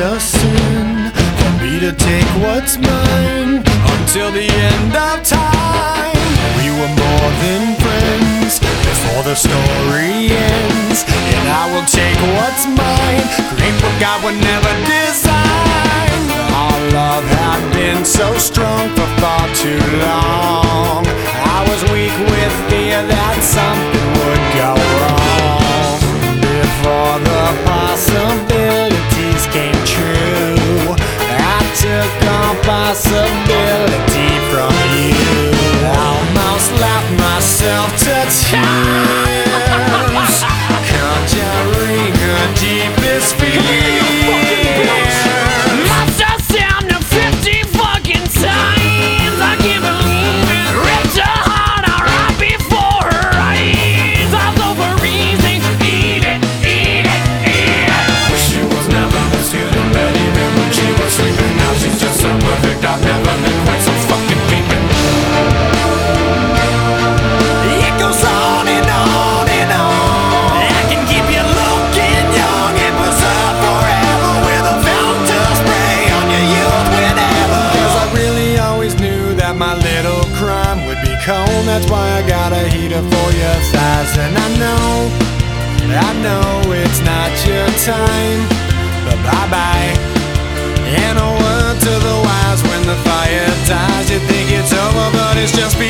just sin for me to take what's mine until the end of time. We were more than friends before the story ends, and I will take what's mine. Great what God would never design. Our love had been so strong. coração. That's why I got a heater for your thighs. And I know, I know it's not your time. But bye-bye. And a word to the wise when the fire dies You think it's over but it's just beginning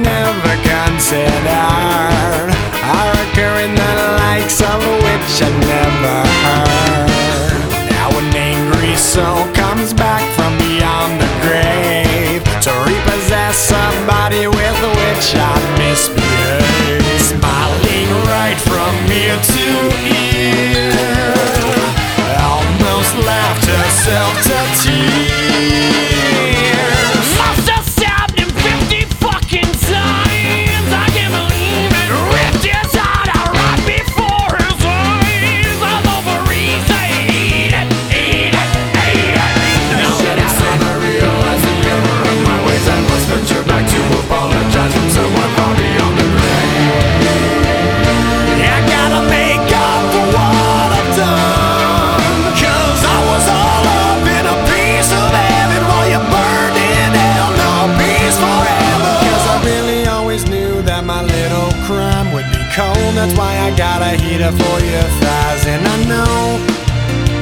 I hit for your thighs. And I know,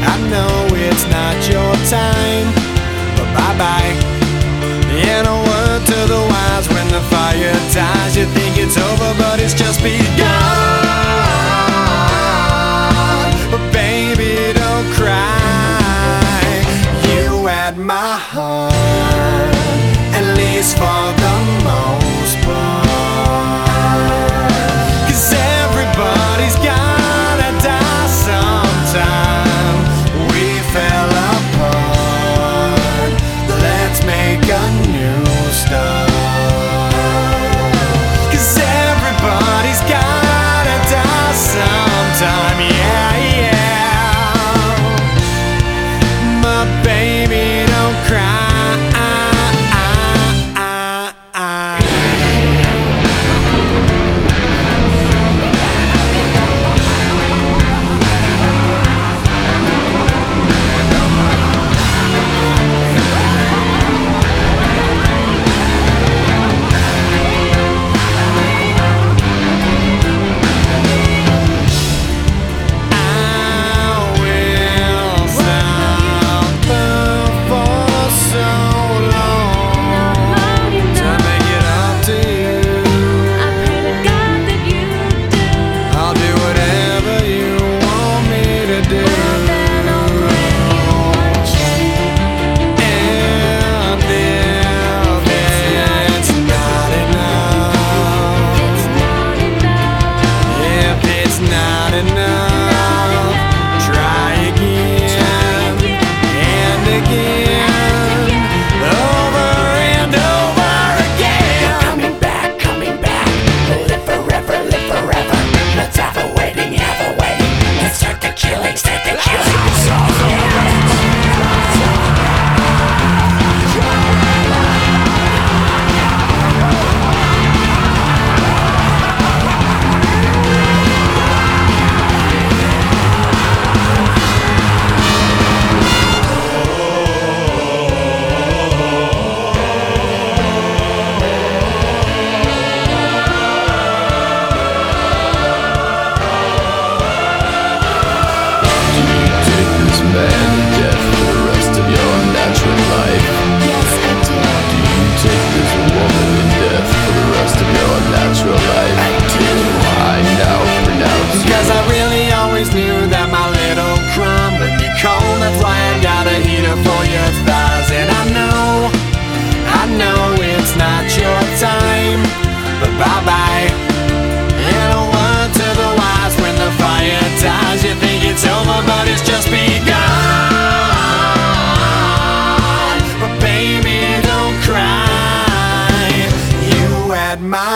I know it's not your time. But bye-bye. And a word to the wise When the fire dies You think it's over but it's just begun. But baby don't cry. You had my heart At least for the most part.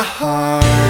Heart.